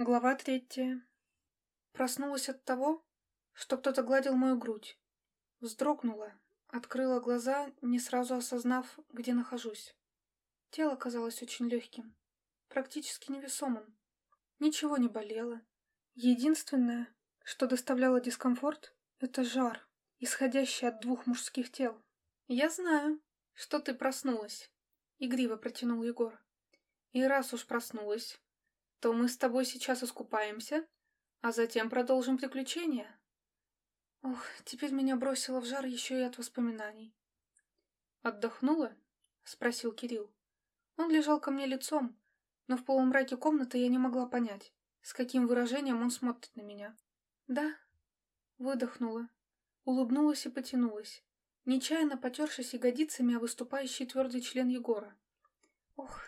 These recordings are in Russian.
Глава третья. Проснулась от того, что кто-то гладил мою грудь. Вздрогнула, открыла глаза, не сразу осознав, где нахожусь. Тело казалось очень легким, практически невесомым. Ничего не болело. Единственное, что доставляло дискомфорт, это жар, исходящий от двух мужских тел. «Я знаю, что ты проснулась», — игриво протянул Егор. «И раз уж проснулась, то мы с тобой сейчас искупаемся, а затем продолжим приключения. Ох, теперь меня бросило в жар еще и от воспоминаний. «Отдохнула?» — спросил Кирилл. Он лежал ко мне лицом, но в полумраке комнаты я не могла понять, с каким выражением он смотрит на меня. «Да», — выдохнула, улыбнулась и потянулась, нечаянно потершись ягодицами о выступающий твердый член Егора. «Ох,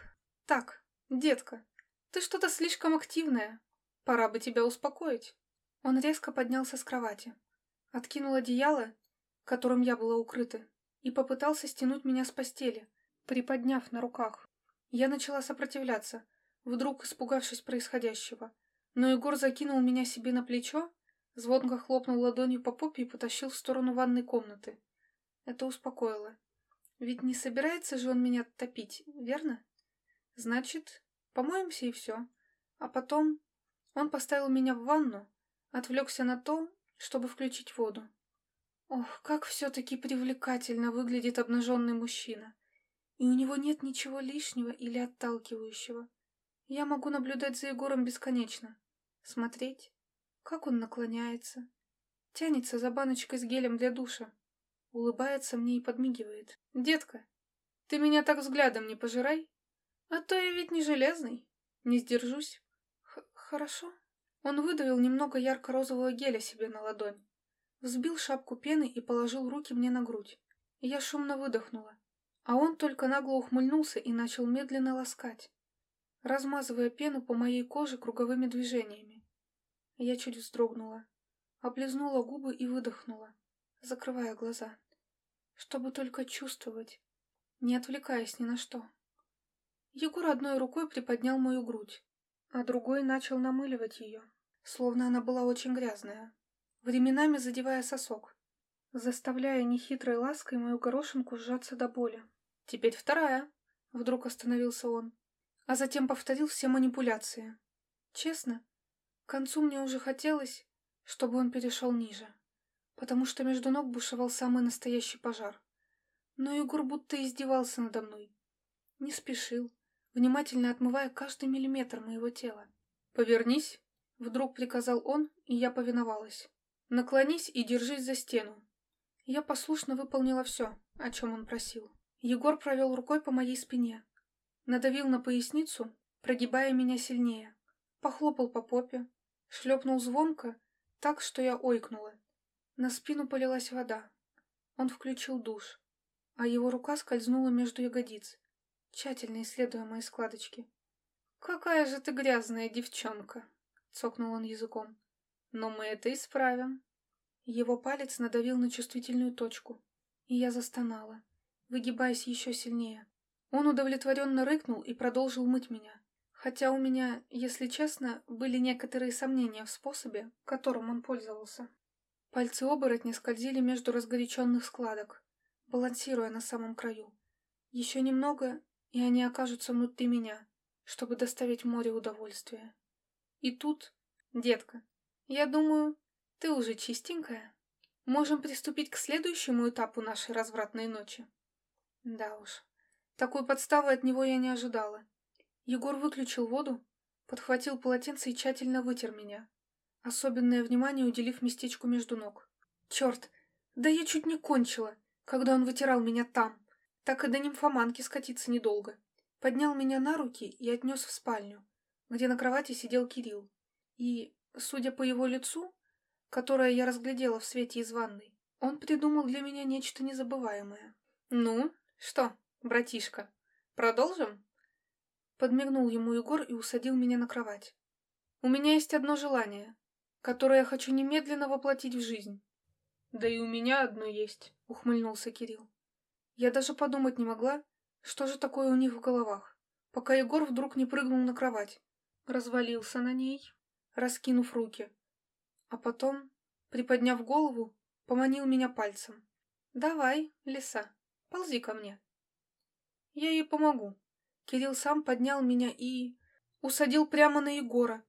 так, детка, ты что-то слишком активная. Пора бы тебя успокоить. Он резко поднялся с кровати, откинул одеяло, которым я была укрыта, и попытался стянуть меня с постели, приподняв на руках. Я начала сопротивляться, вдруг испугавшись происходящего. Но Егор закинул меня себе на плечо, звонко хлопнул ладонью по попе и потащил в сторону ванной комнаты. Это успокоило. Ведь не собирается же он меня топить, верно? Значит, Помоемся и все. А потом он поставил меня в ванну, отвлекся на то, чтобы включить воду. Ох, как все-таки привлекательно выглядит обнаженный мужчина. И у него нет ничего лишнего или отталкивающего. Я могу наблюдать за Егором бесконечно. Смотреть, как он наклоняется. Тянется за баночкой с гелем для душа. Улыбается мне и подмигивает. «Детка, ты меня так взглядом не пожирай!» А то я ведь не железный. Не сдержусь. Х хорошо. Он выдавил немного ярко-розового геля себе на ладонь. Взбил шапку пены и положил руки мне на грудь. Я шумно выдохнула. А он только нагло ухмыльнулся и начал медленно ласкать, размазывая пену по моей коже круговыми движениями. Я чуть вздрогнула, облизнула губы и выдохнула, закрывая глаза, чтобы только чувствовать, не отвлекаясь ни на что. Егор одной рукой приподнял мою грудь, а другой начал намыливать ее, словно она была очень грязная, временами задевая сосок, заставляя нехитрой лаской мою горошинку сжаться до боли. «Теперь вторая!» — вдруг остановился он, а затем повторил все манипуляции. Честно, к концу мне уже хотелось, чтобы он перешел ниже, потому что между ног бушевал самый настоящий пожар. Но Егор будто издевался надо мной. Не спешил, внимательно отмывая каждый миллиметр моего тела. «Повернись!» — вдруг приказал он, и я повиновалась. «Наклонись и держись за стену». Я послушно выполнила все, о чем он просил. Егор провел рукой по моей спине, надавил на поясницу, прогибая меня сильнее, похлопал по попе, шлепнул звонко, так, что я ойкнула. На спину полилась вода. Он включил душ, а его рука скользнула между ягодиц, тщательно исследуя мои складочки. «Какая же ты грязная девчонка!» — цокнул он языком. «Но мы это исправим». Его палец надавил на чувствительную точку, и я застонала, выгибаясь еще сильнее. Он удовлетворенно рыкнул и продолжил мыть меня, хотя у меня, если честно, были некоторые сомнения в способе, которым он пользовался. Пальцы оборотня скользили между разгоряченных складок, балансируя на самом краю. Еще немного, и они окажутся внутри меня, чтобы доставить море удовольствия. И тут, детка, я думаю, ты уже чистенькая. Можем приступить к следующему этапу нашей развратной ночи. Да уж, такой подставы от него я не ожидала. Егор выключил воду, подхватил полотенце и тщательно вытер меня, особенное внимание уделив местечку между ног. Черт, да я чуть не кончила, когда он вытирал меня там. Так и до нимфоманки скатиться недолго. Поднял меня на руки и отнес в спальню, где на кровати сидел Кирилл. И, судя по его лицу, которое я разглядела в свете из ванной, он придумал для меня нечто незабываемое. «Ну, что, братишка, продолжим?» Подмигнул ему Егор и усадил меня на кровать. «У меня есть одно желание, которое я хочу немедленно воплотить в жизнь». «Да и у меня одно есть», — ухмыльнулся Кирилл. Я даже подумать не могла, что же такое у них в головах, пока Егор вдруг не прыгнул на кровать, развалился на ней раскинув руки. А потом, приподняв голову, поманил меня пальцем. «Давай, лиса, ползи ко мне». Я ей помогу. Кирилл сам поднял меня и... усадил прямо на Егора.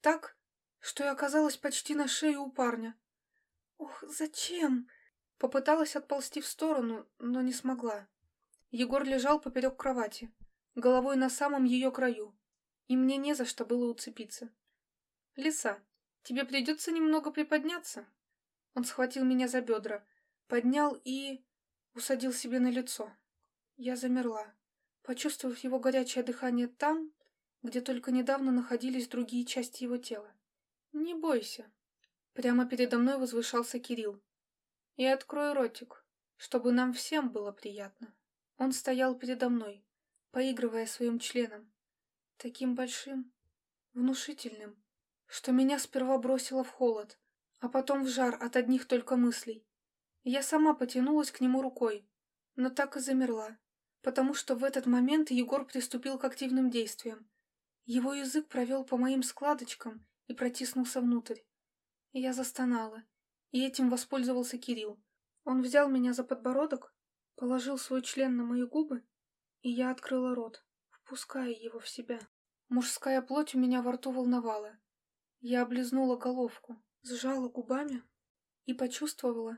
Так, что я оказалась почти на шее у парня. Ох, зачем? Попыталась отползти в сторону, но не смогла. Егор лежал поперек кровати, головой на самом ее краю, и мне не за что было уцепиться. «Лиса, тебе придется немного приподняться». Он схватил меня за бедра, поднял и... усадил себе на лицо. Я замерла, почувствовав его горячее дыхание там, где только недавно находились другие части его тела. «Не бойся». Прямо передо мной возвышался Кирилл. «И открой ротик, чтобы нам всем было приятно». Он стоял передо мной, поигрывая своим членом, таким большим, внушительным, что меня сперва бросило в холод, а потом в жар от одних только мыслей. Я сама потянулась к нему рукой, но так и замерла, потому что в этот момент Егор приступил к активным действиям. Его язык провел по моим складочкам и протиснулся внутрь. Я застонала, и этим воспользовался Кирилл. Он взял меня за подбородок, положил свой член на мои губы, и я открыла рот, впуская его в себя. Мужская плоть у меня во рту волновала. Я облизнула головку, сжала губами и почувствовала,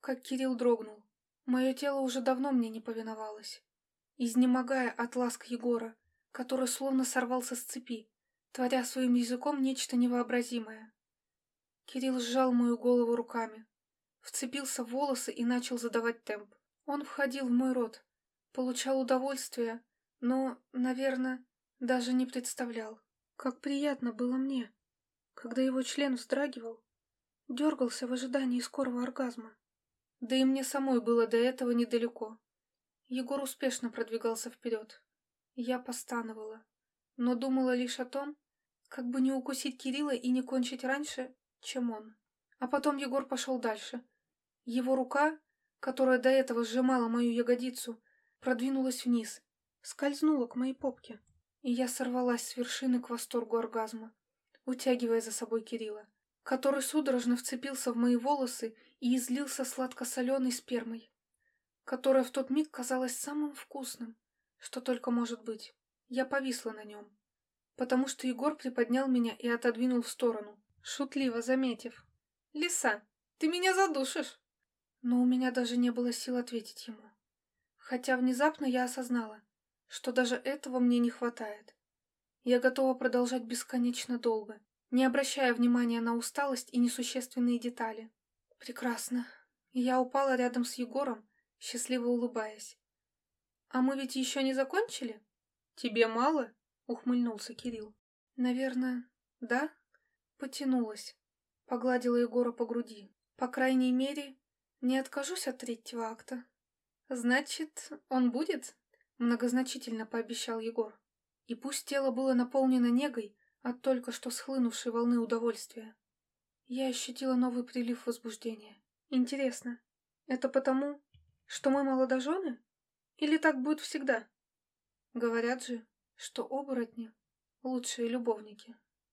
как Кирилл дрогнул. Мое тело уже давно мне не повиновалось. Изнемогая от ласк Егора, который словно сорвался с цепи, творя своим языком нечто невообразимое. Кирилл сжал мою голову руками, вцепился в волосы и начал задавать темп. Он входил в мой рот, получал удовольствие, но, наверное, даже не представлял, как приятно было мне, когда его член вздрагивал, дергался в ожидании скорого оргазма. Да и мне самой было до этого недалеко. Егор успешно продвигался вперед. Я постановала, но думала лишь о том, как бы не укусить Кирилла и не кончить раньше, чем он. А потом Егор пошел дальше. Его рука, которая до этого сжимала мою ягодицу, продвинулась вниз, скользнула к моей попке и я сорвалась с вершины к восторгу оргазма, утягивая за собой Кирилла, который судорожно вцепился в мои волосы и излился сладко-соленой спермой, которая в тот миг казалась самым вкусным, что только может быть. Я повисла на нем, потому что Егор приподнял меня и отодвинул в сторону, шутливо заметив. «Лиса, ты меня задушишь!» Но у меня даже не было сил ответить ему. Хотя внезапно я осознала, что даже этого мне не хватает. Я готова продолжать бесконечно долго, не обращая внимания на усталость и несущественные детали. Прекрасно. Я упала рядом с Егором, счастливо улыбаясь. «А мы ведь еще не закончили?» «Тебе мало?» — ухмыльнулся Кирилл. «Наверное, да?» Потянулась, погладила Егора по груди. «По крайней мере, не откажусь от третьего акта». «Значит, он будет?» Многозначительно пообещал Егор. И пусть тело было наполнено негой от только что схлынувшей волны удовольствия, я ощутила новый прилив возбуждения. Интересно, это потому, что мы молодожены? Или так будет всегда? Говорят же, что оборотни — лучшие любовники.